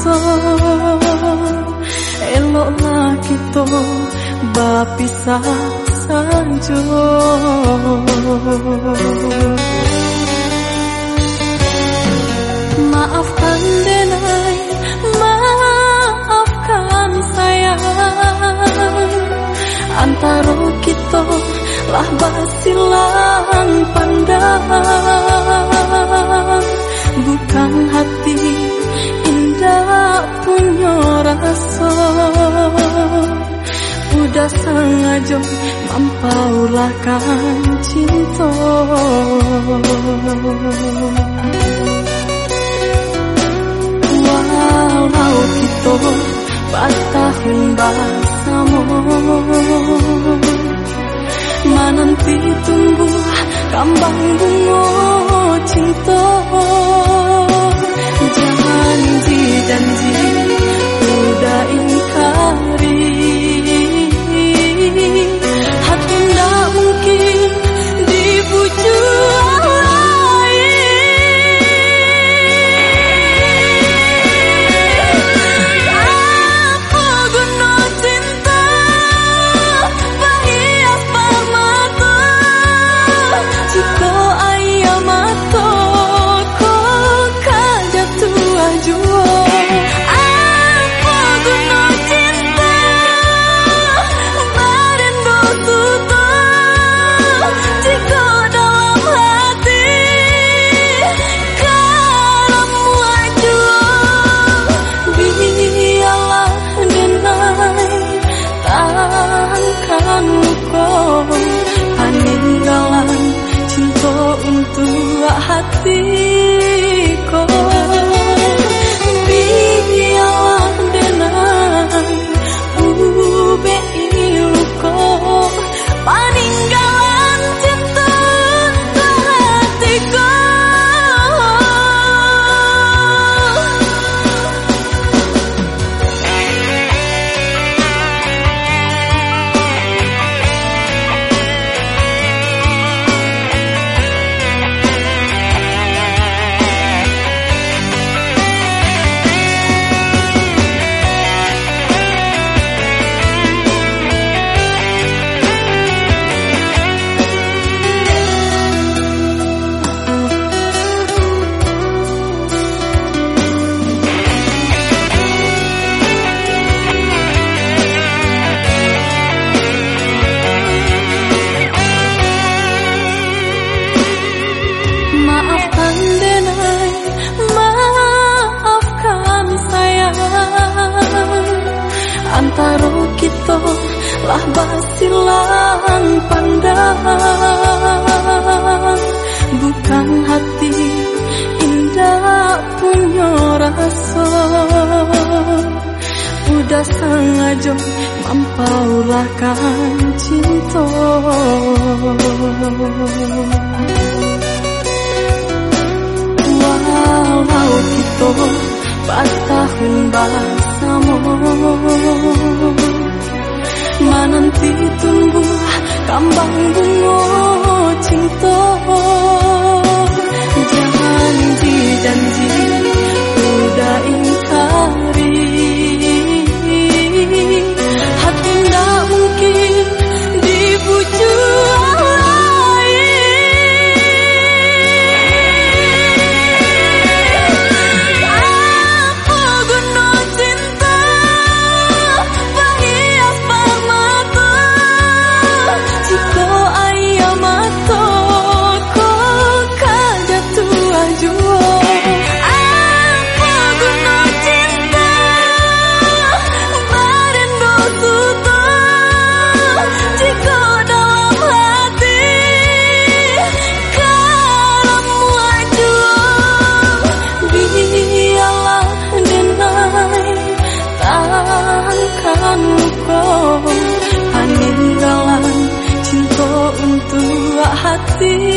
seso Eloklah kita bapisah sanjo Maafkan denai, maafkan sayang. Antara kita lah basilan pandang Udah sengaja mampaulahkan cinta. Walau kita patahun bersama Menanti tumbuh kambang bunga untuk hatiku Antara kita lah basilan pandang. Bukan hati indah punya rasa. Udah sengaja mampaulahkan cinta. Walau kita patahun bersama Menanti tumbuh kambang bunga cinta kau Peninggalan cinta untuk hati